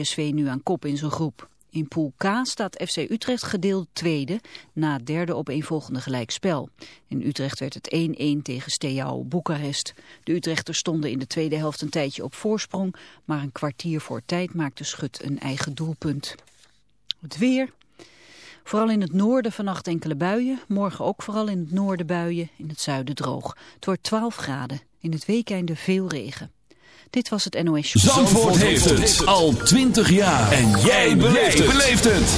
PSV nu aan kop in zijn groep. In Pool K staat FC Utrecht gedeeld tweede, na het derde op een volgende gelijkspel. In Utrecht werd het 1-1 tegen Steaua Boekarest. De Utrechters stonden in de tweede helft een tijdje op voorsprong, maar een kwartier voor tijd maakte Schut een eigen doelpunt. Het weer. Vooral in het noorden vannacht enkele buien. Morgen ook vooral in het noorden buien, in het zuiden droog. Het wordt 12 graden. In het weekende veel regen. Dit was het NOS Show. Zandvoort, heeft het al 20 jaar. En jij beleeft het.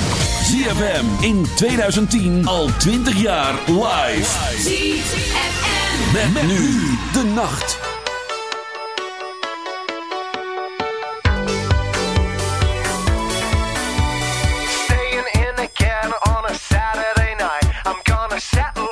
ZFM in 2010 al 20 jaar live. ZFM. Met, met nu de nacht. Staying in again on a Saturday night. I'm gonna settle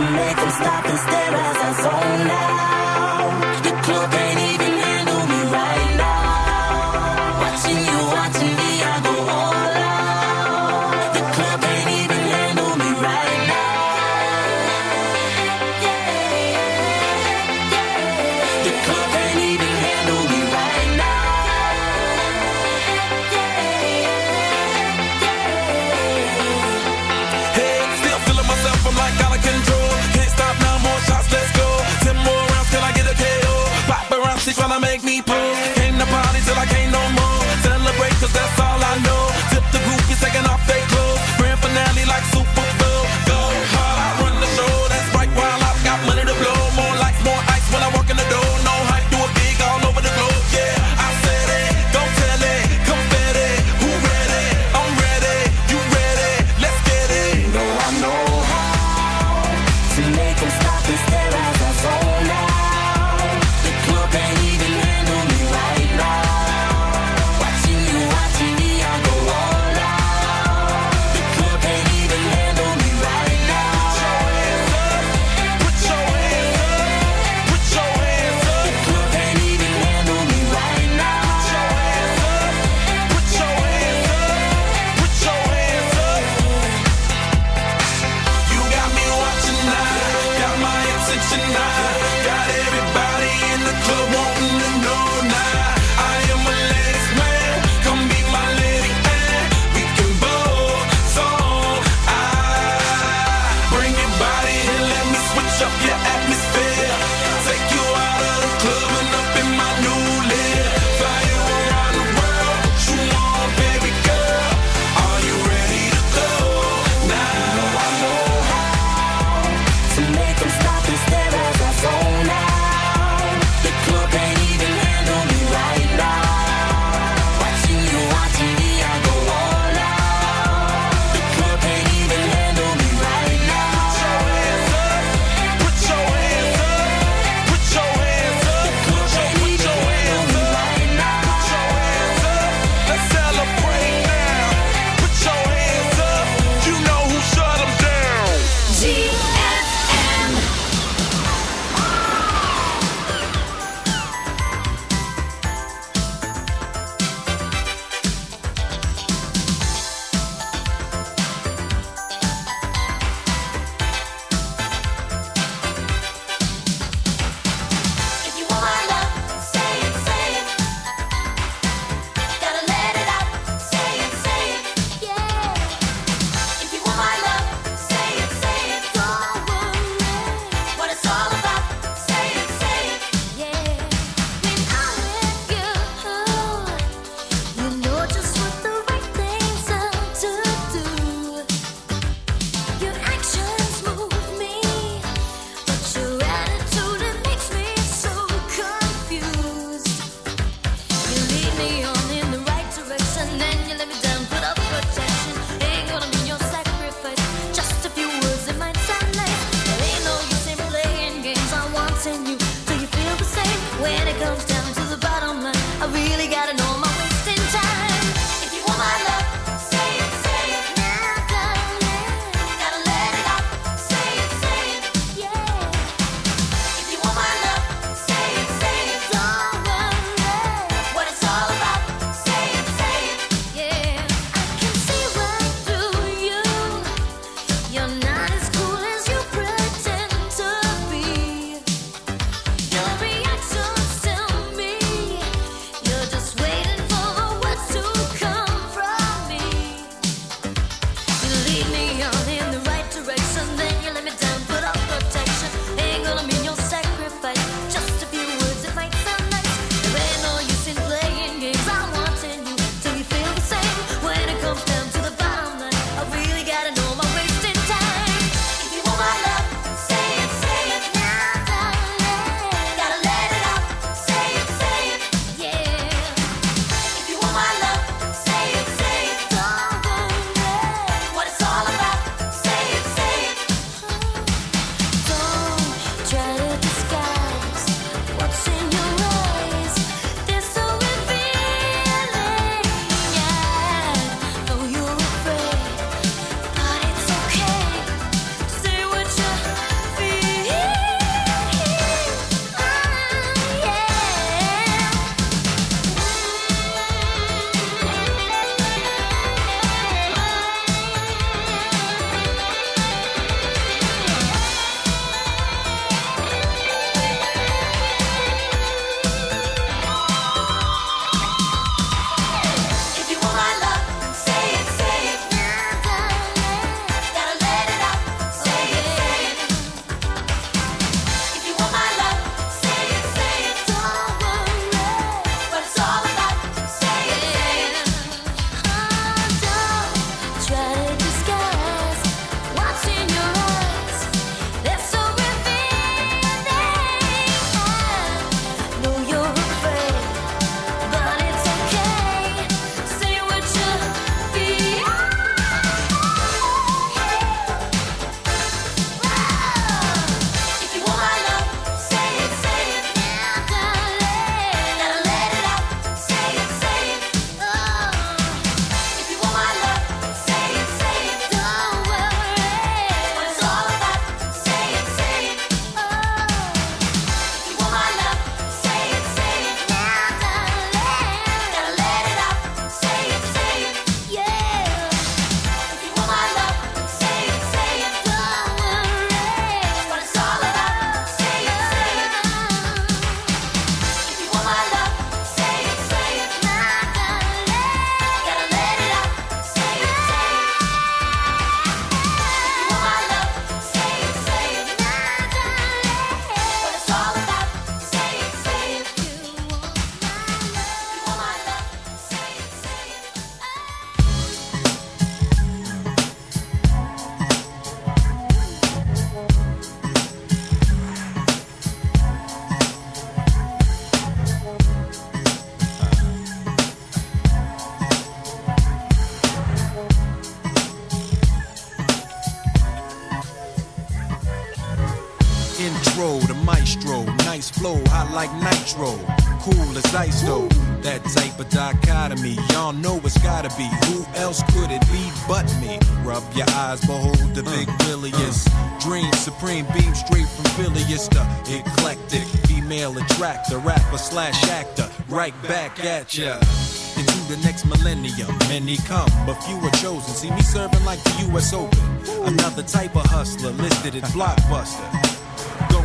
to make them stop and stare as I zone out. Supreme, beam straight from Philly. It's the eclectic female attractor, rapper slash actor. Right back at ya into the next millennium. Many come, but few are chosen. See me serving like the U.S. Open. Another type of hustler listed as blockbuster.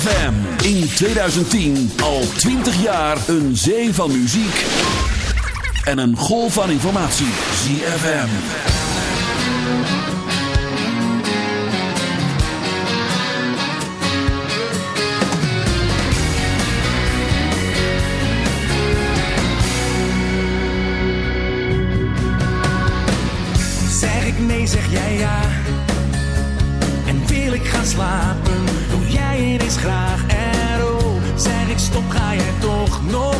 ZFM. In 2010 al 20 jaar een zee van muziek en een golf van informatie. ZFM. Zeg ik nee, zeg jij ja. En wil ik gaan slapen, jij ineens graag en oh. Zeg ik stop, ga jij toch nog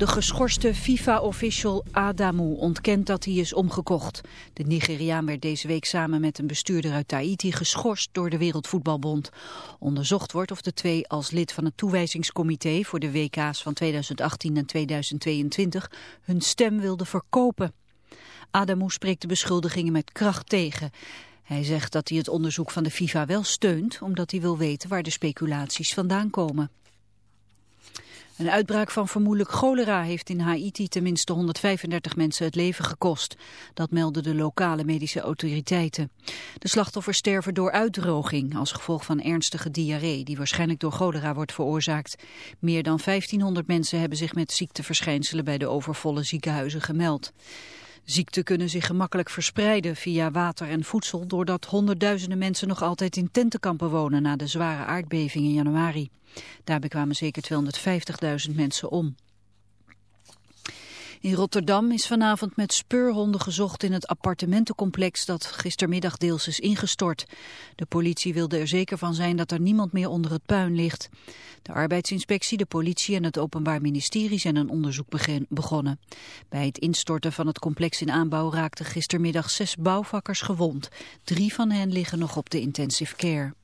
De geschorste FIFA-official Adamu ontkent dat hij is omgekocht. De Nigeriaan werd deze week samen met een bestuurder uit Tahiti geschorst door de Wereldvoetbalbond. Onderzocht wordt of de twee als lid van het toewijzingscomité voor de WK's van 2018 en 2022 hun stem wilden verkopen. Adamu spreekt de beschuldigingen met kracht tegen. Hij zegt dat hij het onderzoek van de FIFA wel steunt, omdat hij wil weten waar de speculaties vandaan komen. Een uitbraak van vermoedelijk cholera heeft in Haiti tenminste 135 mensen het leven gekost. Dat melden de lokale medische autoriteiten. De slachtoffers sterven door uitdroging als gevolg van ernstige diarree die waarschijnlijk door cholera wordt veroorzaakt. Meer dan 1500 mensen hebben zich met ziekteverschijnselen bij de overvolle ziekenhuizen gemeld. Ziekten kunnen zich gemakkelijk verspreiden via water en voedsel... doordat honderdduizenden mensen nog altijd in tentenkampen wonen... na de zware aardbeving in januari. Daarbij kwamen zeker 250.000 mensen om. In Rotterdam is vanavond met speurhonden gezocht in het appartementencomplex dat gistermiddag deels is ingestort. De politie wilde er zeker van zijn dat er niemand meer onder het puin ligt. De arbeidsinspectie, de politie en het Openbaar Ministerie zijn een onderzoek begonnen. Bij het instorten van het complex in aanbouw raakten gistermiddag zes bouwvakkers gewond. Drie van hen liggen nog op de intensive care.